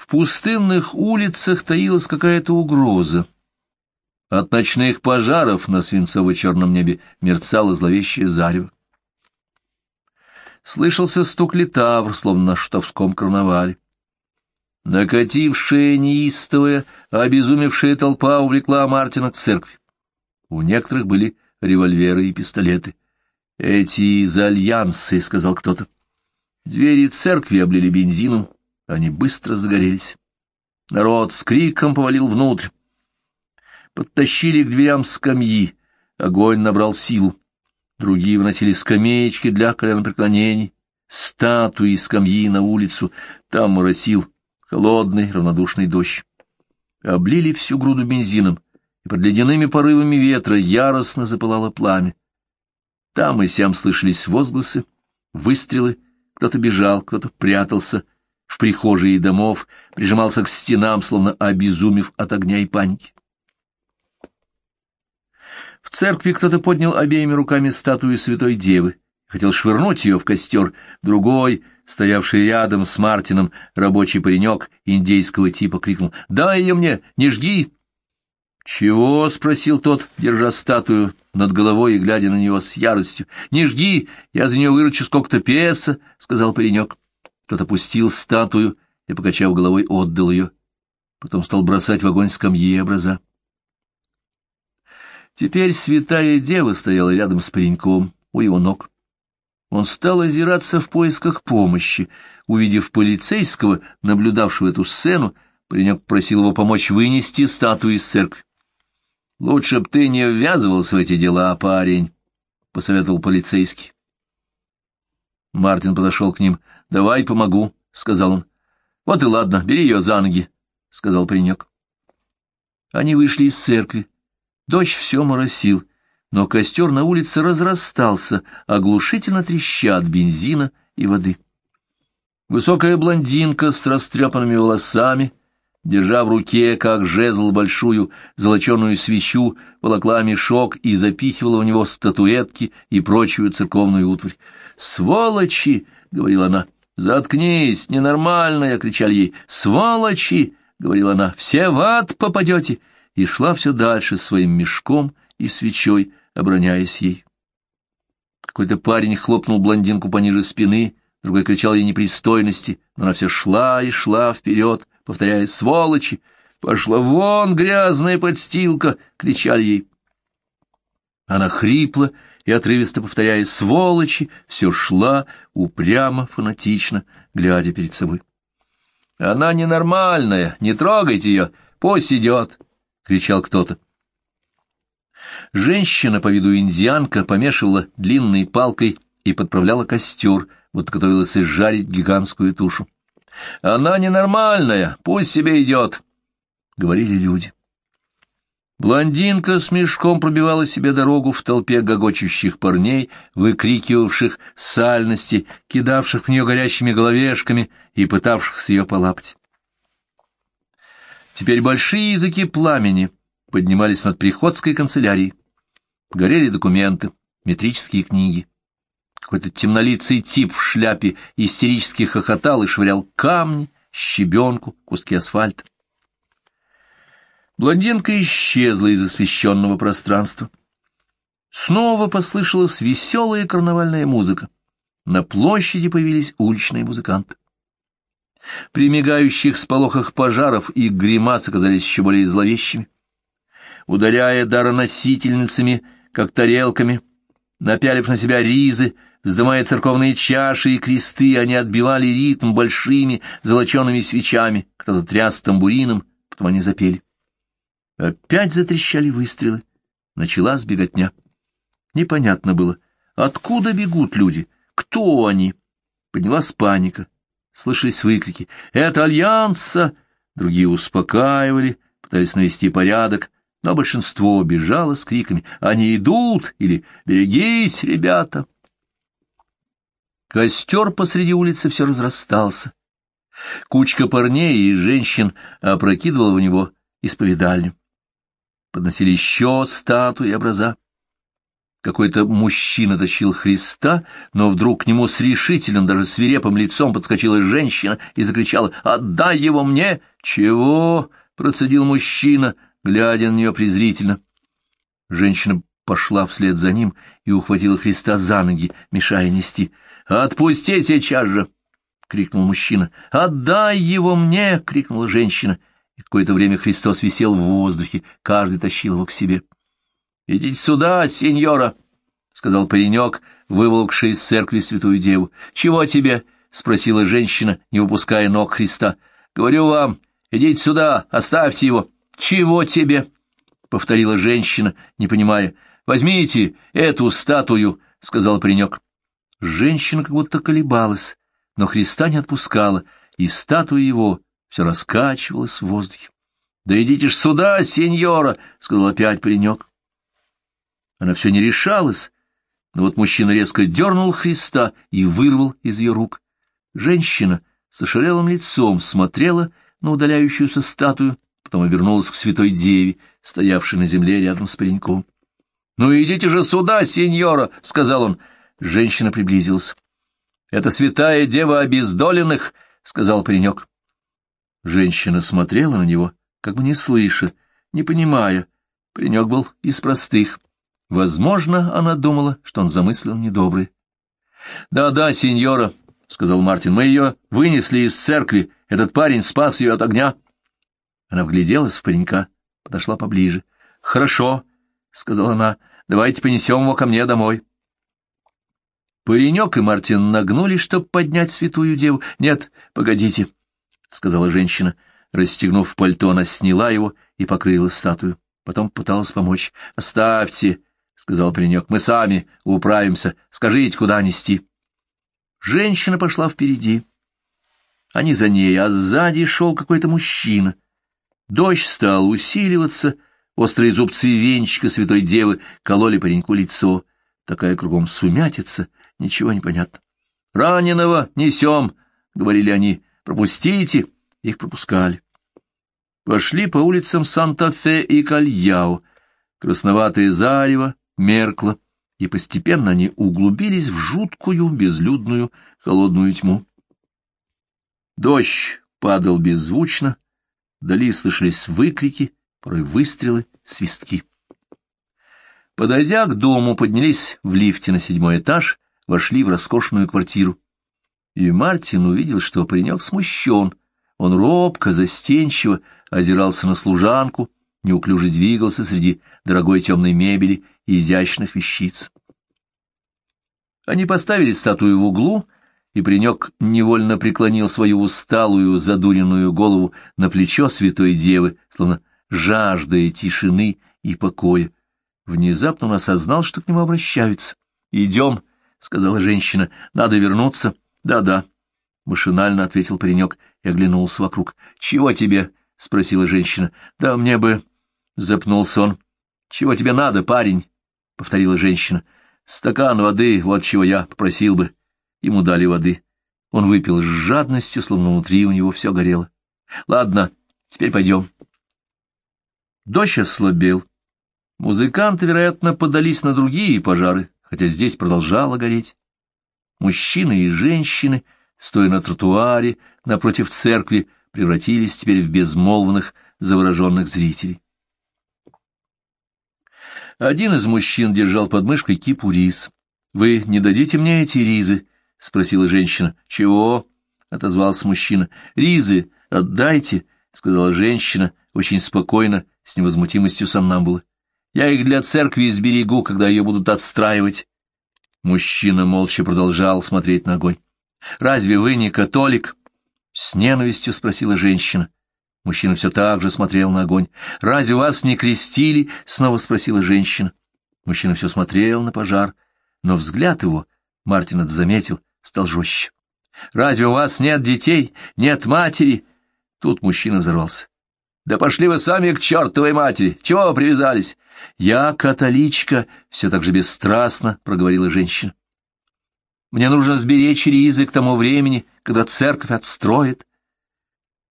В пустынных улицах таилась какая-то угроза. От ночных пожаров на свинцово-черном небе мерцало зловещее зарево. Слышался стук литавр, словно на штовском карнавале. Накатившая, неистовая, обезумевшая толпа увлекла Мартина к церкви. У некоторых были револьверы и пистолеты. «Эти из альянсы», — сказал кто-то. Двери церкви облили бензином, они быстро загорелись. Народ с криком повалил внутрь. Подтащили к дверям скамьи, огонь набрал силу. Другие выносили скамеечки для коленопреклонений, статуи скамьи на улицу, там моросил холодный равнодушный дождь. Облили всю груду бензином, и под ледяными порывами ветра яростно запылало пламя. Там и сям слышались возгласы, выстрелы, кто-то бежал, кто-то прятался в прихожие домов, прижимался к стенам, словно обезумев от огня и паники. В церкви кто-то поднял обеими руками статую Святой Девы, хотел швырнуть ее в костер, другой, стоявший рядом с Мартином, рабочий паренек индейского типа, крикнул «Дай ее мне, не жги!» «Чего?» — спросил тот, держа статую над головой и глядя на него с яростью. «Не жги, я за нее выручу сколько-то песо», — сказал паренек. Тот опустил статую и, покачав головой, отдал ее. Потом стал бросать в огонь скамьи и образа. Теперь святая дева стояла рядом с пареньком, у его ног. Он стал озираться в поисках помощи. Увидев полицейского, наблюдавшего эту сцену, паренек просил его помочь вынести статую из церкви. «Лучше б ты не ввязывался в эти дела, парень», — посоветовал полицейский. Мартин подошел к ним. «Давай помогу», — сказал он. «Вот и ладно, бери ее за ноги», — сказал паренек. Они вышли из церкви. Дождь все моросил, но костер на улице разрастался, оглушительно треща от бензина и воды. Высокая блондинка с растрепанными волосами — держа в руке, как жезл, большую золоченую свечу, волокла мешок и запихивала в него статуэтки и прочую церковную утварь. «Сволочи!» — говорила она. «Заткнись, ненормальная!» — кричали ей. «Сволочи!» — говорила она. «Все в ад попадете!» И шла все дальше своим мешком и свечой, обороняясь ей. Какой-то парень хлопнул блондинку пониже спины, другой кричал ей непристойности, но она все шла и шла вперед, повторяя «сволочи», «пошла вон, грязная подстилка!» — кричали ей. Она хрипла и, отрывисто повторяя «сволочи», все шла упрямо, фанатично, глядя перед собой. «Она ненормальная, не трогайте ее, пусть идет!» — кричал кто-то. Женщина, по виду индианка, помешивала длинной палкой и подправляла костер, вот готовилась изжарить гигантскую тушу. Она ненормальная, пусть себе идет, — говорили люди. Блондинка с мешком пробивала себе дорогу в толпе гогочущих парней, выкрикивавших сальности, кидавших в нее горящими головешками и пытавшихся ее полапать. Теперь большие языки пламени поднимались над приходской канцелярией. Горели документы, метрические книги. Какой-то темнолицый тип в шляпе истерически хохотал и швырял камни, щебенку, куски асфальта. Блондинка исчезла из освещенного пространства. Снова послышалась веселая карнавальная музыка. На площади появились уличные музыканты. При мигающих сполохах пожаров их гримасы оказались еще более зловещими. Ударяя дароносительницами, как тарелками, напялив на себя ризы, Вздымая церковные чаши и кресты, они отбивали ритм большими золочеными свечами, кто-то тряс тамбурином, потом они запели. Опять затрещали выстрелы. Началась беготня. Непонятно было, откуда бегут люди, кто они. Поднялась паника. Слышались выкрики «Это Альянса!» Другие успокаивали, пытались навести порядок, но большинство бежало с криками «Они идут!» или «Берегись, ребята!» Костер посреди улицы все разрастался. Кучка парней и женщин опрокидывала в него исповедальню. Подносили еще статуи и образа. Какой-то мужчина тащил Христа, но вдруг к нему с решительным, даже свирепым лицом подскочила женщина и закричала «Отдай его мне!» «Чего?» — процедил мужчина, глядя на нее презрительно. Женщина пошла вслед за ним и ухватила Христа за ноги, мешая нести. «Отпусти сейчас же!» — крикнул мужчина. «Отдай его мне!» — крикнула женщина. И какое-то время Христос висел в воздухе, каждый тащил его к себе. — Идите сюда, сеньора, — сказал паренек, выволкший из церкви святую деву. — Чего тебе? — спросила женщина, не выпуская ног Христа. — Говорю вам, идите сюда, оставьте его. — Чего тебе? — повторила женщина, не понимая. — Возьмите эту статую, — сказал паренек. Женщина как будто колебалась, но Христа не отпускала, и статуя его все раскачивалась в воздухе. — Да идите ж сюда, сеньора, — сказал опять паренек. Она все не решалась, но вот мужчина резко дернул Христа и вырвал из ее рук. Женщина с ошалелым лицом смотрела на удаляющуюся статую, потом обернулась к святой деве, стоявшей на земле рядом с пареньком. — Ну идите же сюда, сеньора! — сказал он. Женщина приблизилась. — Это святая дева обездоленных! — сказал паренек. Женщина смотрела на него, как бы не слыша, не понимая. Паренек был из простых. Возможно, она думала, что он замыслил недобрый. «Да-да, сеньора», — сказал Мартин, — «мы ее вынесли из церкви. Этот парень спас ее от огня». Она вгляделась в паренька, подошла поближе. «Хорошо», — сказала она, — «давайте понесем его ко мне домой». Паренек и Мартин нагнулись, чтобы поднять святую деву. «Нет, погодите», — сказала женщина. Расстегнув пальто, она сняла его и покрыла статую. Потом пыталась помочь. «Оставьте», — сказал паренек, — мы сами управимся. Скажите, куда нести. Женщина пошла впереди. Они за ней, а сзади шел какой-то мужчина. Дождь стал усиливаться, острые зубцы венчика святой девы кололи пареньку лицо. Такая кругом сумятица, ничего не понятно. — Раненого несем, — говорили они, — пропустите. Их пропускали. Пошли по улицам Санта-Фе и Кальяо. Красноватое зарево, меркло, и постепенно они углубились в жуткую, безлюдную, холодную тьму. Дождь падал беззвучно, вдали слышались выкрики, порой выстрелы, свистки. Подойдя к дому, поднялись в лифте на седьмой этаж, вошли в роскошную квартиру. И Мартин увидел, что паренек смущен. Он робко, застенчиво озирался на служанку, неуклюже двигался среди дорогой темной мебели и изящных вещиц. Они поставили статую в углу, и Принек невольно преклонил свою усталую, задуренную голову на плечо святой девы, словно жаждая тишины и покоя. Внезапно он осознал, что к нему обращаются. «Идем», — сказала женщина, — «надо вернуться». «Да-да», — машинально ответил паренек и оглянулся вокруг. «Чего тебе?» — спросила женщина. «Да мне бы...» — запнулся он. «Чего тебе надо, парень?» — повторила женщина. — Стакан воды, вот чего я попросил бы. Ему дали воды. Он выпил с жадностью, словно внутри у него все горело. — Ладно, теперь пойдем. Дождь ослабел. Музыканты, вероятно, подались на другие пожары, хотя здесь продолжало гореть. Мужчины и женщины, стоя на тротуаре напротив церкви, превратились теперь в безмолвных, завороженных зрителей. Один из мужчин держал под мышкой кипу рис. — Вы не дадите мне эти ризы? — спросила женщина. — Чего? — отозвался мужчина. — Ризы отдайте, — сказала женщина, очень спокойно, с невозмутимостью сомнамбулы. — Я их для церкви сберегу, когда ее будут отстраивать. Мужчина молча продолжал смотреть на огонь. — Разве вы не католик? — с ненавистью спросила женщина. — Мужчина все так же смотрел на огонь. «Разве вас не крестили?» — снова спросила женщина. Мужчина все смотрел на пожар, но взгляд его, Мартин это заметил, стал жестче. «Разве у вас нет детей, нет матери?» Тут мужчина взорвался. «Да пошли вы сами к чертовой матери! Чего вы привязались?» «Я католичка», — все так же бесстрастно проговорила женщина. «Мне нужно сберечь ризы к тому времени, когда церковь отстроит.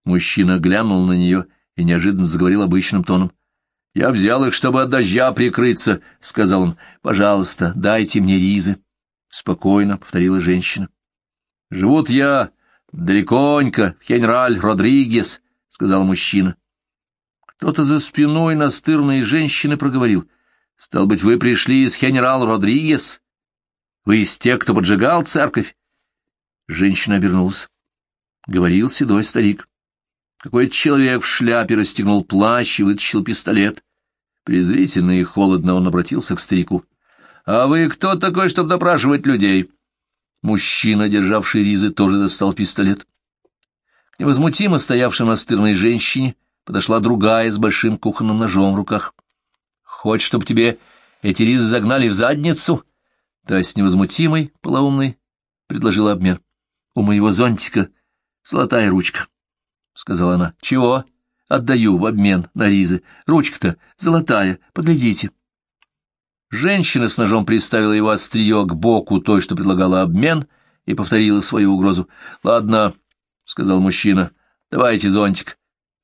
Мужчина глянул на нее и неожиданно заговорил обычным тоном. — Я взял их, чтобы от дождя прикрыться, — сказал он. — Пожалуйста, дайте мне ризы. Спокойно повторила женщина. — Живут я далеконько, в Родригес, — сказал мужчина. Кто-то за спиной настырной женщины проговорил. — Стал быть, вы пришли из Хенерал Родригес? Вы из тех, кто поджигал церковь? Женщина обернулась. Говорил седой старик. Какой-то человек в шляпе расстегнул плащ и вытащил пистолет. Презрительно и холодно он обратился к старику. — А вы кто такой, чтобы допрашивать людей? Мужчина, державший ризы, тоже достал пистолет. К невозмутимо стоявшей настырной женщине подошла другая с большим кухонным ножом в руках. — Хочешь, чтобы тебе эти ризы загнали в задницу? Та с невозмутимой, полоумной, предложила обмен. — У моего зонтика золотая ручка. — сказала она. — Чего? — Отдаю в обмен на ризы. Ручка-то золотая, поглядите. Женщина с ножом приставила его острие к боку той, что предлагала обмен, и повторила свою угрозу. — Ладно, — сказал мужчина, — давайте зонтик.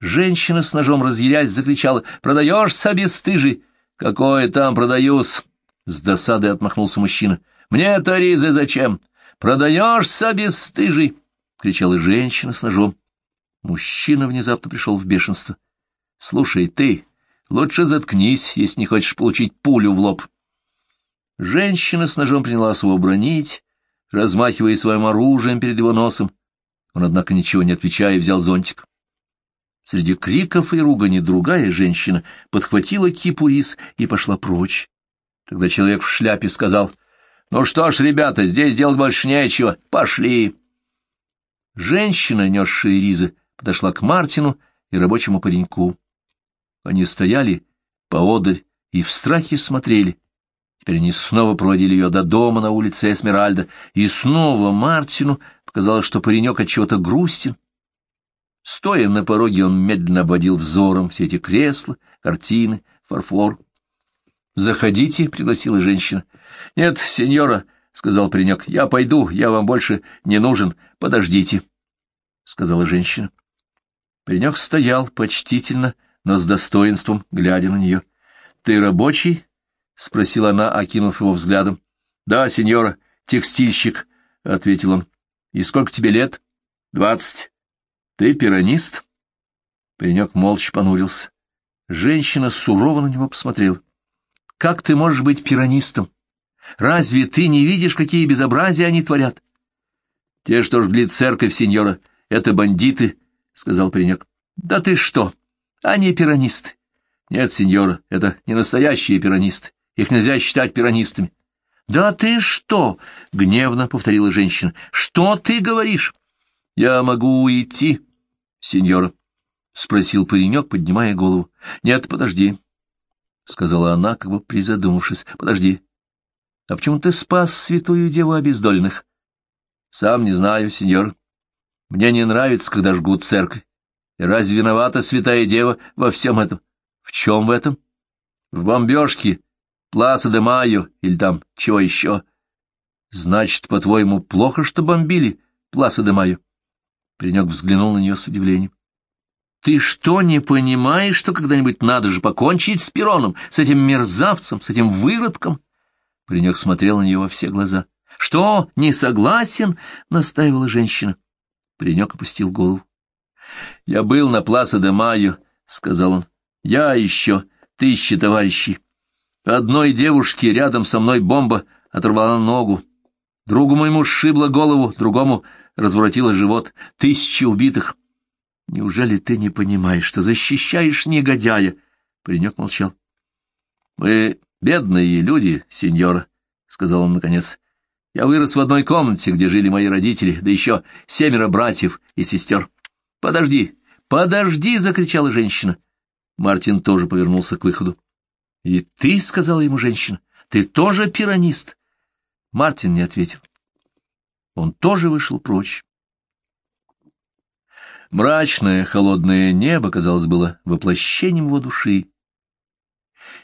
Женщина с ножом, разъярясь, закричала. — Продаешься, бесстыжий? — Какое там продаюсь? С досадой отмахнулся мужчина. — Мне-то ризы зачем? Продаешься, бесстыжий? — кричала женщина с ножом. Мужчина внезапно пришел в бешенство. — Слушай, ты, лучше заткнись, если не хочешь получить пулю в лоб. Женщина с ножом принялась его бронить, размахивая своим оружием перед его носом. Он, однако, ничего не отвечая, взял зонтик. Среди криков и ругани другая женщина подхватила кипу рис и пошла прочь. Тогда человек в шляпе сказал, «Ну что ж, ребята, здесь делать больше нечего, пошли!» Женщина, несшая ризы, подошла к Мартину и рабочему пареньку. Они стояли поодаль и в страхе смотрели. Теперь они снова проводили ее до дома на улице Эсмеральда, и снова Мартину показалось, что паренек от чего-то грустен. Стоя на пороге, он медленно обводил взором все эти кресла, картины, фарфор. «Заходите», — пригласила женщина. «Нет, сеньора», — сказал паренек, — «я пойду, я вам больше не нужен, подождите», — сказала женщина. Паренек стоял почтительно, но с достоинством, глядя на нее. — Ты рабочий? — спросила она, окинув его взглядом. — Да, сеньора, текстильщик, — ответил он. — И сколько тебе лет? — Двадцать. — Ты пиронист? Паренек молча понурился. Женщина сурово на него посмотрела. — Как ты можешь быть пиронистом? Разве ты не видишь, какие безобразия они творят? — Те, что жгли церковь, сеньора, — это бандиты, — сказал паренек. — Да ты что? Они пиранисты. — Нет, сеньор, это не настоящие пиранисты. Их нельзя считать пиранистами. — Да ты что? — гневно повторила женщина. — Что ты говоришь? — Я могу уйти, сеньора, — спросил паренек, поднимая голову. — Нет, подожди, — сказала она, как бы призадумавшись. — Подожди. — А почему ты спас святую деву обездоленных? — Сам не знаю, сеньор. Мне не нравится, когда жгут церковь. И разве виновата святая дева во всем этом? В чем в этом? В бомбежке, Пласа де Майо или там чего еще? Значит, по-твоему, плохо, что бомбили Пласа де Майо? Паренек взглянул на нее с удивлением. Ты что, не понимаешь, что когда-нибудь надо же покончить с Пероном, с этим мерзавцем, с этим выродком? Паренек смотрел на нее во все глаза. — Что, не согласен? — настаивала женщина. Паренек опустил голову. — Я был на Пласа де Майо, — сказал он. — Я и еще тысячи товарищей. Одной девушке рядом со мной бомба оторвала ногу. Другу моему сшибла голову, другому разворотила живот. Тысячи убитых. Неужели ты не понимаешь, что защищаешь негодяя? Паренек молчал. — Мы бедные люди, сеньора, — сказал он наконец. Я вырос в одной комнате, где жили мои родители, да еще семеро братьев и сестер. — Подожди, подожди! — закричала женщина. Мартин тоже повернулся к выходу. — И ты, — сказала ему женщина, — ты тоже пиронист? Мартин не ответил. Он тоже вышел прочь. Мрачное, холодное небо, казалось, было воплощением его души.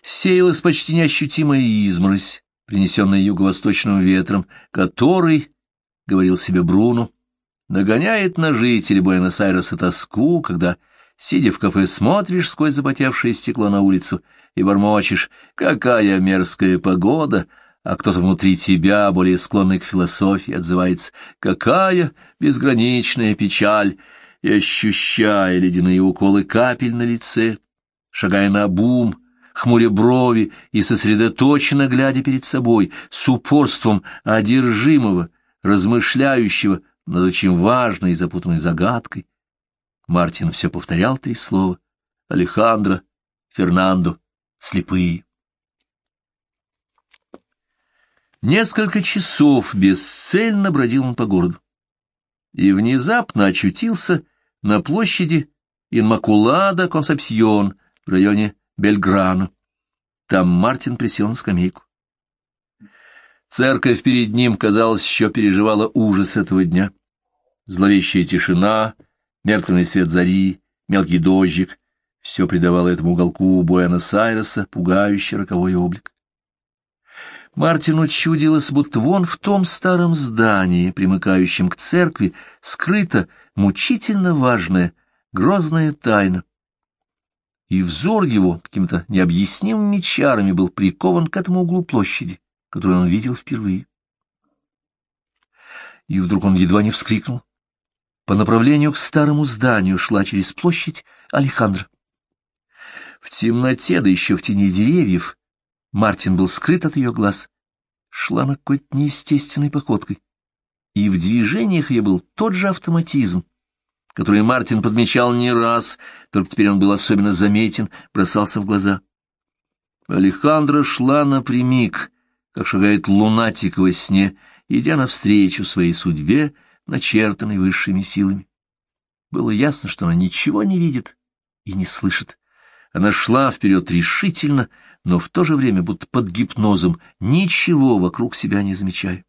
Сеялась почти неощутимая изморозь, принесенный юго-восточным ветром, который, — говорил себе Бруно, — нагоняет на жителей Буэнос-Айреса тоску, когда Сидя в кафе, смотришь сквозь запотевшее стекло на улицу и бормочешь «Какая мерзкая погода!» А кто-то внутри тебя, более склонный к философии, отзывается «Какая безграничная печаль!» и, ощущая ледяные уколы капель на лице, шагая на бум, хмуря брови и сосредоточенно глядя перед собой, с упорством одержимого, размышляющего над очень важной и запутанной загадкой, Мартин все повторял три слова. Алехандро, Фернандо, слепые. Несколько часов бесцельно бродил он по городу. И внезапно очутился на площади Инмакулада Консепсьон в районе Бельграно. Там Мартин присел на скамейку. Церковь перед ним, казалось, еще переживала ужас этого дня. Зловещая тишина, мертвенный свет зари, мелкий дождик — все придавало этому уголку Буэнос-Айреса пугающий роковой облик. Мартину чудилось, будто вон в том старом здании, примыкающем к церкви, скрыта мучительно важная, грозная тайна. И взор его какими-то необъяснимыми чарами был прикован к этому углу площади, который он видел впервые. И вдруг он едва не вскрикнул. По направлению к старому зданию шла через площадь Алехандро. В темноте, да еще в тени деревьев, Мартин был скрыт от ее глаз. Шла на какой-то неестественной походкой. И в движениях ее был тот же автоматизм, который Мартин подмечал не раз, только теперь он был особенно заметен, бросался в глаза. Алехандро шла напрямик, как шагает лунатик во сне, идя навстречу своей судьбе, начертанной высшими силами. Было ясно, что она ничего не видит и не слышит. Она шла вперед решительно, но в то же время будто под гипнозом, ничего вокруг себя не замечая.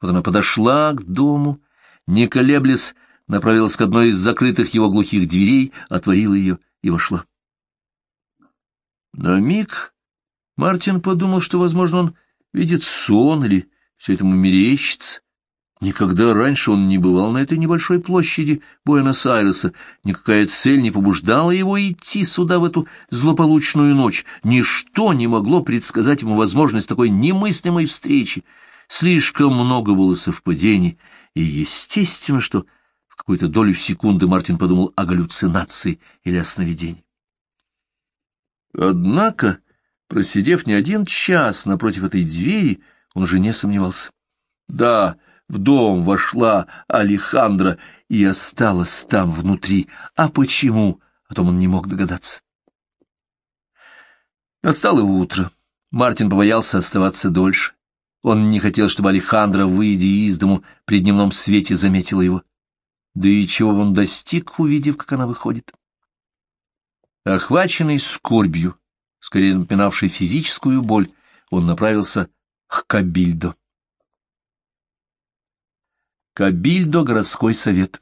Вот она подошла к дому, не колеблясь, направилась к одной из закрытых его глухих дверей, отворила ее и вошла. На миг Мартин подумал, что, возможно, он видит сон или все это ему мерещится. Никогда раньше он не бывал на этой небольшой площади Буэнос-Айреса, никакая цель не побуждала его идти сюда в эту злополучную ночь, ничто не могло предсказать ему возможность такой немыслимой встречи. Слишком много было совпадений, и естественно, что в какую-то долю секунды Мартин подумал о галлюцинации или о сновидении. Однако, просидев не один час напротив этой двери, он уже не сомневался. Да, в дом вошла Алехандра и осталась там внутри. А почему? О том он не мог догадаться. Настало утро. Мартин побоялся оставаться дольше. Он не хотел, чтобы Алехандра, выйдя из дому, при дневном свете заметила его. Да и чего он достиг, увидев, как она выходит. Охваченный скорбью, скорее напоминавшей физическую боль, он направился к Кабильдо. Кабильдо городской совет.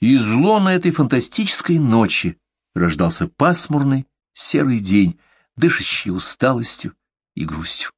Из лона этой фантастической ночи рождался пасмурный серый день, дышащий усталостью и грустью.